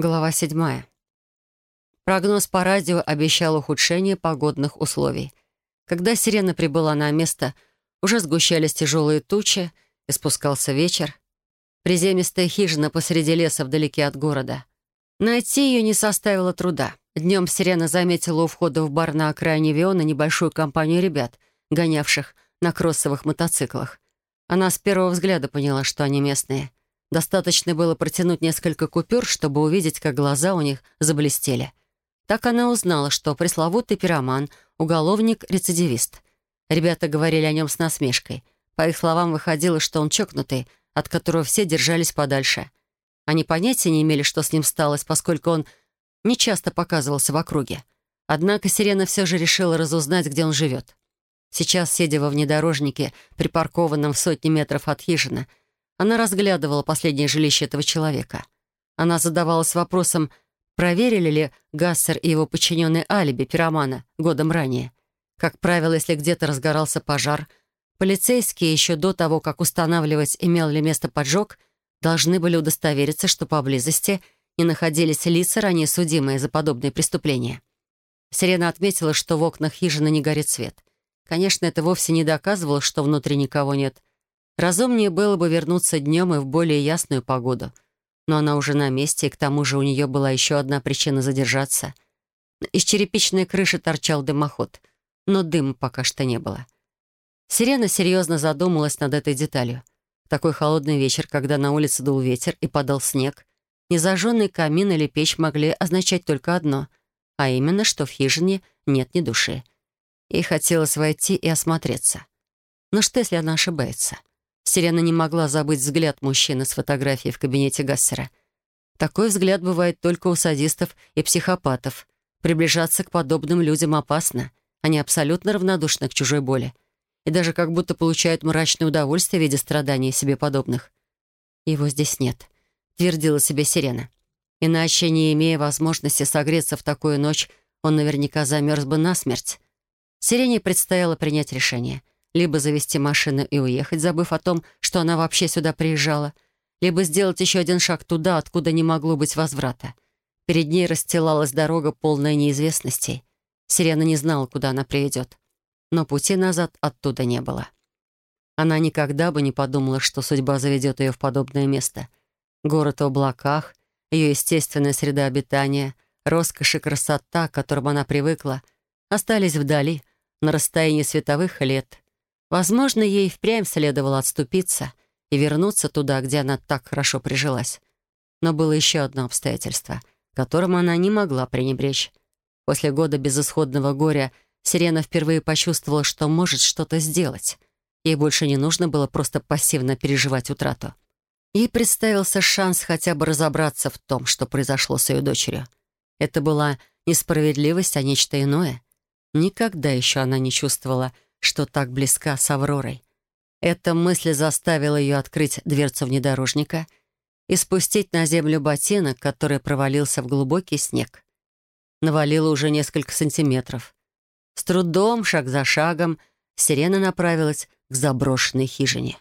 Глава седьмая. Прогноз по радио обещал ухудшение погодных условий. Когда сирена прибыла на место, уже сгущались тяжелые тучи и спускался вечер. Приземистая хижина посреди леса вдалеке от города. Найти ее не составило труда. Днем сирена заметила у входа в бар на окраине Виона небольшую компанию ребят, гонявших на кроссовых мотоциклах. Она с первого взгляда поняла, что они местные. Достаточно было протянуть несколько купюр, чтобы увидеть, как глаза у них заблестели. Так она узнала, что пресловутый пироман — уголовник-рецидивист. Ребята говорили о нем с насмешкой. По их словам, выходило, что он чокнутый, от которого все держались подальше. Они понятия не имели, что с ним сталось, поскольку он нечасто показывался в округе. Однако Сирена все же решила разузнать, где он живет. Сейчас, сидя во внедорожнике, припаркованном в сотни метров от хижины, она разглядывала последнее жилище этого человека. Она задавалась вопросом, проверили ли Гассер и его подчиненные алиби пиромана годом ранее. Как правило, если где-то разгорался пожар, полицейские еще до того, как устанавливать, имел ли место поджог, должны были удостовериться, что поблизости не находились лица, ранее судимые за подобные преступления. Сирена отметила, что в окнах хижины не горит свет. Конечно, это вовсе не доказывало, что внутри никого нет. Разумнее было бы вернуться днем и в более ясную погоду. Но она уже на месте, и к тому же у нее была еще одна причина задержаться. Из черепичной крыши торчал дымоход, но дыма пока что не было. Сирена серьезно задумалась над этой деталью. Такой холодный вечер, когда на улице дул ветер и падал снег, незажженный камин или печь могли означать только одно, а именно, что в хижине нет ни души. Ей хотелось войти и осмотреться. Но что, если она ошибается? Сирена не могла забыть взгляд мужчины с фотографией в кабинете Гассера. Такой взгляд бывает только у садистов и психопатов. Приближаться к подобным людям опасно. Они абсолютно равнодушны к чужой боли. И даже как будто получают мрачное удовольствие в виде страданий себе подобных. «Его здесь нет», — твердила себе Сирена. Иначе, не имея возможности согреться в такую ночь, он наверняка замерз бы насмерть. Сирене предстояло принять решение — либо завести машину и уехать, забыв о том, что она вообще сюда приезжала, либо сделать еще один шаг туда, откуда не могло быть возврата. Перед ней расстилалась дорога, полная неизвестностей. Сирена не знала, куда она приведет. Но пути назад оттуда не было. Она никогда бы не подумала, что судьба заведет ее в подобное место. Город в облаках, ее естественная среда обитания, роскошь и красота, к которым она привыкла, остались вдали, на расстоянии световых лет — Возможно, ей впрямь следовало отступиться и вернуться туда, где она так хорошо прижилась. Но было еще одно обстоятельство, которым она не могла пренебречь. После года безысходного горя Сирена впервые почувствовала, что может что-то сделать. Ей больше не нужно было просто пассивно переживать утрату. Ей представился шанс хотя бы разобраться в том, что произошло с ее дочерью. Это была несправедливость, а нечто иное. Никогда еще она не чувствовала, что так близка с Авророй. Эта мысль заставила ее открыть дверцу внедорожника и спустить на землю ботинок, который провалился в глубокий снег. Навалило уже несколько сантиметров. С трудом, шаг за шагом, сирена направилась к заброшенной хижине.